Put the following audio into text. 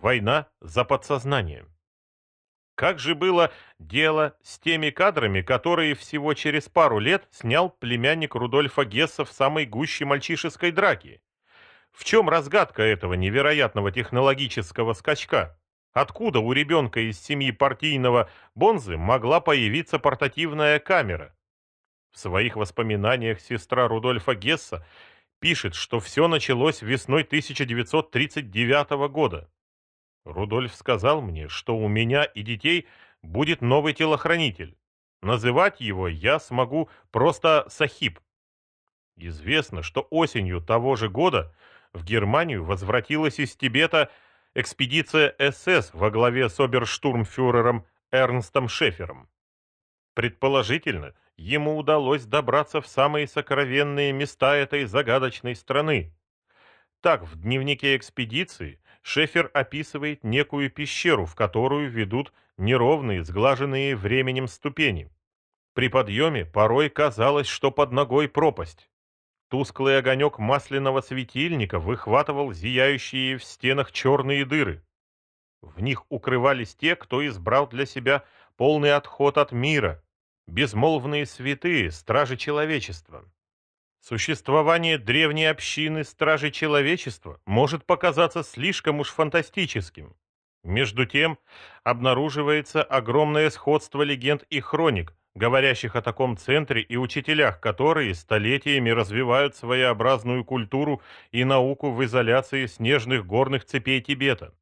Война за подсознание. Как же было дело с теми кадрами, которые всего через пару лет снял племянник Рудольфа Гесса в самой гуще мальчишеской драки? В чем разгадка этого невероятного технологического скачка? Откуда у ребенка из семьи партийного Бонзы могла появиться портативная камера? В своих воспоминаниях сестра Рудольфа Гесса пишет, что все началось весной 1939 года. Рудольф сказал мне, что у меня и детей будет новый телохранитель. Называть его я смогу просто Сахиб. Известно, что осенью того же года в Германию возвратилась из Тибета экспедиция СС во главе с оберштурмфюрером Эрнстом Шефером. Предположительно, ему удалось добраться в самые сокровенные места этой загадочной страны. Так, в дневнике экспедиции Шефер описывает некую пещеру, в которую ведут неровные, сглаженные временем ступени. При подъеме порой казалось, что под ногой пропасть. Тусклый огонек масляного светильника выхватывал зияющие в стенах черные дыры. В них укрывались те, кто избрал для себя полный отход от мира, безмолвные святые, стражи человечества. Существование древней общины Стражей Человечества может показаться слишком уж фантастическим. Между тем, обнаруживается огромное сходство легенд и хроник, говорящих о таком центре и учителях, которые столетиями развивают своеобразную культуру и науку в изоляции снежных горных цепей Тибета.